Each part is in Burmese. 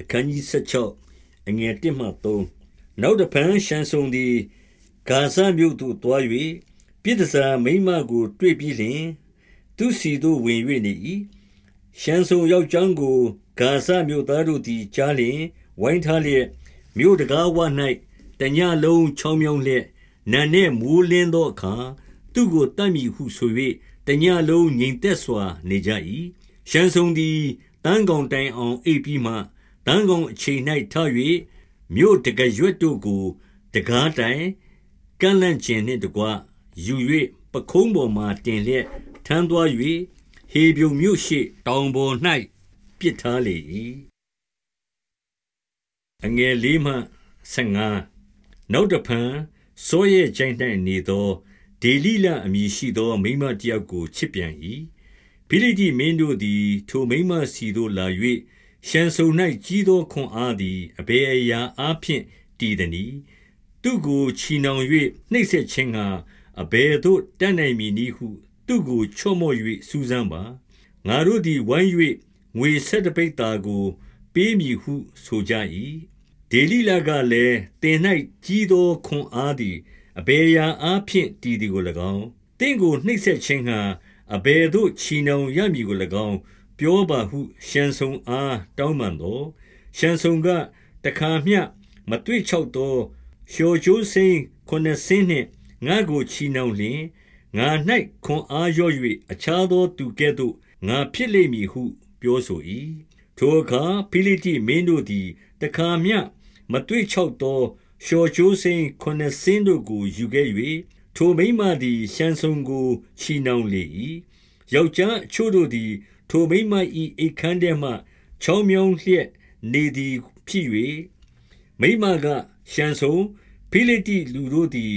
အခန်းကြီး16အငယ်1မှ3နောက်တဖန်ရှန်ဆုံသည်ဂါဇမြို့သို့တွား၍ပြည်တစားမိမကို တွေ့ပြီးလျှင်သူစီသို့ဝင်၍နေ၏ရှန်ဆုံယောက်ျောင်းကိုဂါဇမြို့သားတို့သည်ကြားလျင်ဝိုင်းထားလျက်မြို့တကားဝ၌တညလုံးချောင်းမြောင်းလျက်နံနှင့်မိုးလင်းသောအခါသူကိုတတ်မိဟုဆို၍တညလုံးငြိမ်သက်စွာနေကြ၏ရှန်ဆုံသည်တန်းကောင်တိုင်အောင်အိပ်ပြီးမှ တန်းကောင်အချိန်၌ထ၍မြို့တကရွတ်တို့ကိုတကားတိုင်ကန့်လန့်ကျင်နှင့်တကွယူ၍ပခုံးပေါ်မှတင်လျက်ထမ်းသွား၍ဟေပြုံမြို့ရှိတောင်ပေါ်၌ပစ်ထားလေ၏အငယ်လေးမှ15နောက်တဖန်စိုးရဲ့ကြိုင်၌နေသောဒေလိလအမည်ရှိသော မိမတယောက်ကိုချစ်ပြန်၏ဖိလိတိမင်းတို့သည် ထိုမိမစီသို့လာ၍ ရှံဆုံ၌ကြီးသောခွန်အားသည်အဘယ်အရာအားဖြင့်တည်သည်။သူကိုချီနှောင်၍နှိပ်စက်ခြင်းကအဘယ်သို့တတ်နိုင်မည်နည်းဟု သူကိုချော့မော့၍စူးစမ်းပါ။ငါတို့သည်ဝိုင်း၍ငွေဆက်တပိတ်သားကို ပေးမည်ဟုဆိုကြ၏။ဒေလိလကလည်းတင်၌ကြီးသောခွန်အားသည်အဘယ်အရာအားဖြင့်တည်သည်ကို၎င်းတင့်ကိုနှိပ်စက်ခြင်းကအဘယ်သို့ချီနှောင်ရမည်ကို၎င်း ပြောပါဟု ရှံဆုံအားတောင်းပန်သောရှံဆုံကတခါမျှမတွေ့ချောက်သောလျှော်ကြိုးစိမ်းခုနှစ်စင်းနှင့်ငါကိုချီနှောင်လျင်ငါ၌ခွန်အားရော့၍အခြားသောသူကဲ့သို့ငါဖြစ်လိမ့်မည်ဟု ပြောဆို၏ထိုအခါဖိလိတိမင်းတို့သည်တခါမျှမတွေ့ချောက်သောလျှော်ကြိုးစိမ်းခုနှစ်စင်းတို့ကိုယူခဲ့၍ထိုမိမသည်ရှံဆုံကိုချီနှောင်လေ၏ယောက်ျားအချို့တို့သည် ထိုမိန်းမ၏အိပ်ခန်းထဲမှ ချောင်းမြောင်းလျက်နေသည်ဖြစ်၍မိန်းမက ရှံဆုံဖိလိတိလူတို့သည်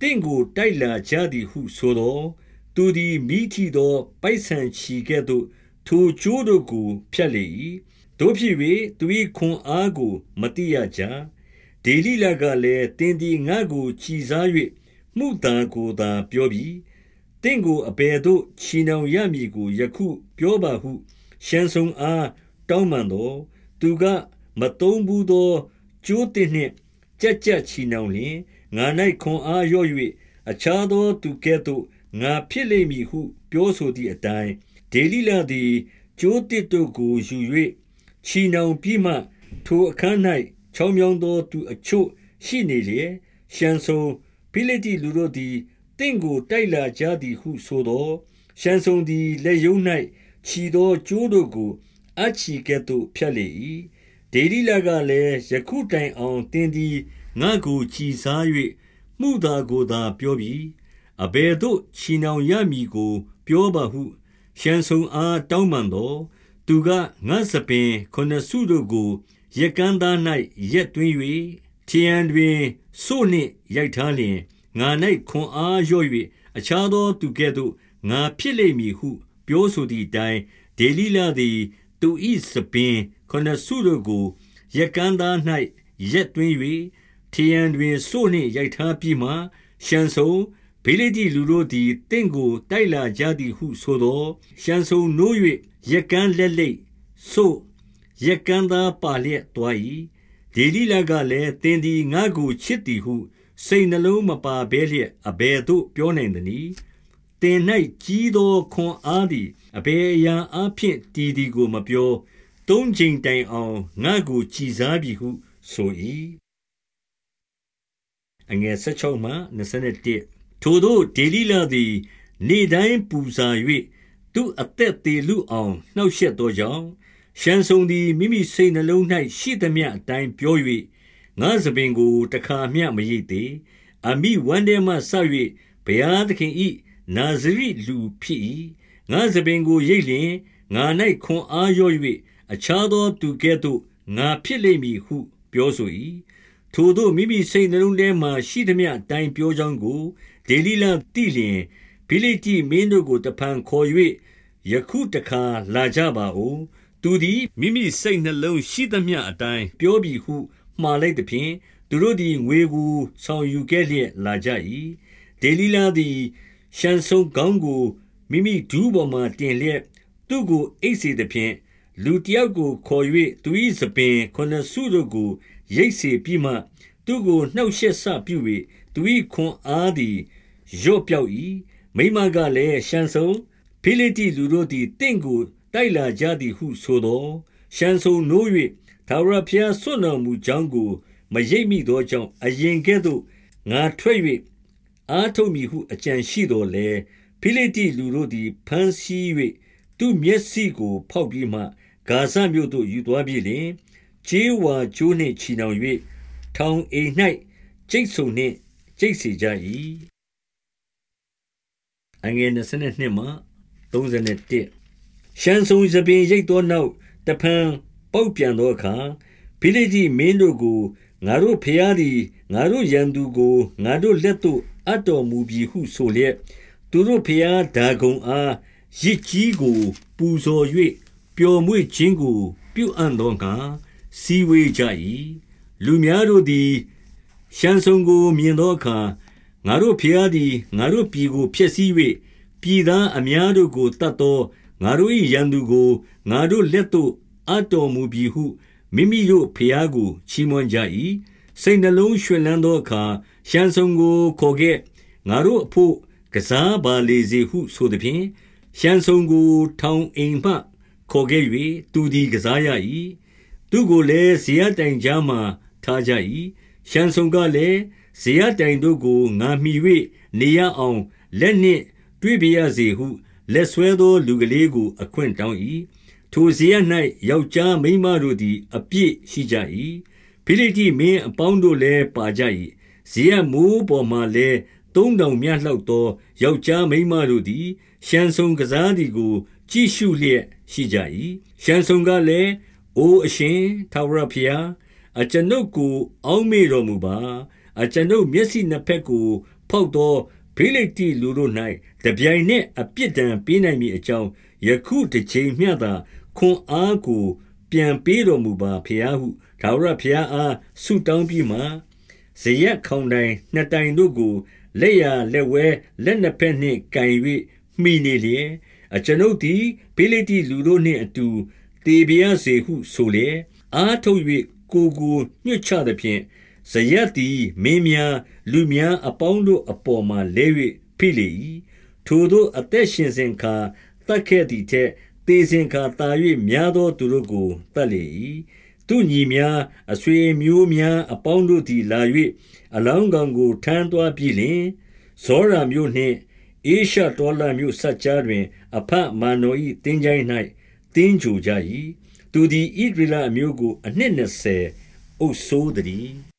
တင့်ကို တိုက်လာကြသည်ဟုဆိုသောသူသည်မိထီသော ပိုက်ဆန်ချီကဲ့သို့ ထိုကျိုးတို့ကို ဖြတ်လေ၏တို့ဖြစ်၍သူ၏ခွန်အားကိုမတိရကြ ဒေလိလကလည်းတင်းဒီငါကိုချီစား၍မှုတန်ကိုသာ ပြောပြီး တင့်ကိုအဘယ်သို့ချီနှောင်ရမည်ကိုယခုပြောပါဟုရှံဆုံအားတောင်းပန်သောသူကမတုံးဘူးသောကျိုးတင်နှင့်ကြက်ကြက်ချီနှောင်လျင်ငါ၌ခွန်အားရော့၍အခြားသောသူကဲ့သို့ငါဖြစ်လိမ့်မည်ဟုပြောဆိုသည့်အတိုင်းဒေလိလသည်ကျိုးတစ်တို့ကိုယူ၍ချီနှောင်ပြီးမှထိုအခန်း၌ချောင်းမြောင်းသောသူအချို့ရှိနေလျက်ရှံဆုံဖိလိတိလူတို့သည် တင့်ကိုတိုက်လာကြသည်ဟုဆိုသောရှံဆုံသည်လက်ယုံ၌ခြီသောကျိုးတို့ကိုအချီကဲ့သို့ဖြတ်လေ၏ဒေဒီလကလည်းယခုတိုင်အောင်တင်းသည်ငါကိုခြီစား၍မှုသာကိုသာပြောပြီးအဘယ်သို့ခြီနှောင်ရမည်ကို ပြောပါဟုရှံဆုံအားတောင်းပန်သောသူကငါစပင်ခုနစုတို့ကိုရက်ကန်းသား၌ရက်တွင်း၍ထျံတွင်စို့နှင့်ရိုက်ထားလျင် ငါ၌ခွန်အားလျော့၍အခြားသောသူကဲ့သို့ငါဖြစ်လိမ့်မည်ဟု ပြောဆိုသည့်အတိုင်းဒေလိလသည်သူ၏စပင်ခုနစုတို့ကိုရက်ကန်းသား၌ရက်တွင်း၍ထျံတွင်စိုးနှင့်ရိုက်ထားပြီးမှရှံဆုံဗေလိတိလူတို့သည်တင့်ကိုတိုက်လာကြသည်ဟုဆိုသောရှံဆုံနိုး၍ရက်ကန်းလက်လိတ်ဆို့ရက်ကန်းသားပါလျက်တွား၏ဒေလိလကလည်းတင်းသည်ငါကိုချစ်သည်ဟု စိတ်နှလုံးမပါဘဲလျက်အဘယ်သို့ပြောနိုင်သနည်းတင်၌ကြီးသောခွန်အားသည်အဘယ်အရာအဖြစ်တည်သည်ကိုမပြောသုံးချိန်တိုင်အောင်ငါကိုကြည်စားပြီဟုဆို၏အငယ်16မှ21ထိုတို့ဒေလီလာသည် နေတိုင်းပူဇာ၍သူအသက်သေးလူအောင်နှောက်ရှက်သောကြောင့်ရှန်ဆုံသည်မိမိစိတ်နှလုံး၌ရှိသမျှအတိုင်းပြော၍ ငါစပင်ကိုတခါမျှမရိပ်သေးအမိဝမ်းထဲမှဆောက်၍ဘုရားသခင်ဤနာဇရိလူဖြစ်၏ငါစပင်ကိုရိပ်လျင်ငါ၌ခွန်အားရော့၍အခြားသောသူကဲ့သို့ငါဖြစ်လိမ့်မည်ဟု ပြောဆို၏ထိုတို့မိမိစိတ်နှလုံးထဲမှရှိသမျှအတိုင်းပြောကြောင်းကိုဒေလိလသိလျင်ဖိလိတိမင်းတို့ကိုတဖန်ခေါ်၍ယခုတခါလာကြပါဦးသူသည်မိမိစိတ်နှလုံးရှိသမျှအတိုင်းပြောပြီဟု မှားလိုက်သဖြင့်သူတို့သည်ငွေကိုဆောင်ယူခဲ့လျက်လာကြ၏ဒေလီလာသည်ရှန်ဆုံကောင်းကိုမိမိဒူးပေါ်မှတင်လျက်သူ့ကိုအိတ်စေသဖြင့်လူတယောက်ကိုခေါ်၍သူ၏သပင်ခုနစ်စုတို့ကိုရိတ်စေပြီးမှသူကိုနှောက်ရှက်ဆပြု၍သူ၏ခွန်အားသည်ရော့ပြောက်၏မိမကလည်းရှန်ဆုံဖိလိတိလူတို့သည်တင့်ကိုတိုက်လာကြသည်ဟုဆိုသောရှန်ဆုံနိုး၍ သာရဖျားစွန့်တော်မူကြောင်းကို မရိပ်မိသောကြောင့်အရင်ကဲ့သို့ငါထွက်၍အားထုတ်မိဟုအကြံရှိတော်လေဖိလိတိလူတို့သည်ဖမ်းဆီး၍သူမျက်စိကို ဖောက်ပြီးမှဂါဇမြို့သို့ယူသွားပြီလင်ခြေဝါကျိုးနှင့်ချီနှောင်၍ထောင်အိမ်၌ကျိတ်ဆုံနှင့်ကျိတ်စေကြ၏အငယ်22မှ31ရှန်ဆုံစပင်ရိတ်သောနောက်တဖန် ပေါက်ပြန်သောအခါဖိလိတိမင်းတို့ကိုငါတို့ဖျားသည်ငါတို့ရန်သူကိုငါတို့လက်သို့အပ်တော်မူပြီဟုဆိုလျက်သူတို့ဖျားဒါဂုံအားရစ်ကြီးကို ပူဇော်၍ပျော်မွေ့ခြင်းကို ပြုအံ့သောငါစီဝေးကြ၏လူများတို့သည်ရှန်ဆုံကိုမြင်သောအခါငါတို့ဖျားသည်ငါတို့ပြည်ကိုဖျက်ဆီး၍ပြည်သားအများတို့ကိုတတ်သောငါတို့၏ရန်သူကိုငါတို့လက်သို့ အပ်တော်မူပြီဟု မိမိတို့ဖျားကို ချီးမွမ်းကြ၏စိတ်နှလုံးရွှင်လန်းသောအခါရှန်ဆုံကိုခေါ်ခဲ့ငါတို့အဖို့ကစားပါလေစေဟုဆိုသည်ဖြင့်ရှန်ဆုံကိုထောင်အိမ်မှခေါ်ခဲ့၍သူသည်ကစားရ၏သူကိုလည်းဇေယတိုင်ကြားမှထားကြ၏ရှန်ဆုံကလည်းဇေယတိုင်တို့ကိုငါမှီ၍နေရအောင်လက်နှင့် တွေ့ပြရစေဟုလက်ဆွဲသောလူကလေးကို အခွင့်တောင်း၏ ထိုဇေယ၌ယောက်ျားမိန်းမတို့သည် အပြည့်ရှိကြ၏ဖိလိတိမင်းအပေါင်းတို့လည်းပါကြ၏ဇေယမိုးပေါ်မှလည်းသုံးတောင်မြတ်လောက်သောယောက်ျားမိန်းမတို့သည်ရှန်ဆုံကစားသည်ကို ကြည့်ရှုလျက်ရှိကြ၏ရှန်ဆုံကလည်းအိုအရှင်ထာဝရဘုရားအကျွန်ုပ်ကို အောက်မေ့တော်မူပါအကျွန်ုပ်မျက်စိနှစ်ဖက်ကို ဖောက်သောဖိလိတိလူတို့၌တပြိုင်နက်အပြစ်ဒဏ်ပေးနိုင်မည်အကြောင်းယခုတစ်ချိန်မျှသာ ခွန်အားကို ပြန်ပေးတော်မူပါဖျားဟုဒါဝရဖျားအားဆုတောင်းပြီးမှဇရက်ခေါင်တိုင်နှစ်တိုင်တို့ကိုလက်ရလက်ဝဲလက်နှစ်ဖက်နှင့်ကင်၍မိနေလျက်အကျွန်ုပ်သည်ဖိလိတိလူတို့နှင့်အတူတေပြားစေဟုဆိုလျက်အားထုတ်၍ကိုကိုညှစ်ချသည်ဖြင့်ဇရက်သည်မင်းများလူများအပေါင်းတို့အပေါ်မှာလဲ၍ဖိလေ၏ထိုတို့အသက်ရှင်စဉ်ခါတတ်ခဲ့သည်ထက် သေစဉ်ခါတာ၍များသောသူတို့ကိုတတ်လေ၏သူညီများအဆွေမျိုးများအပေါင်းတို့သည်လာ၍အလောင်းကောင်ကိုထမ်းသွားပြီလင်ဇောရာမျိုးနှင့်အေရှတော်လာမျိုးဆက်ကြားတွင် အဖမာနော၏တင်းကြိုင်း၌တင်းကြိုကြ၏သူသည်ဣဒရလအမျိုးကို အနှစ်20အုပ်ဆိုးသည်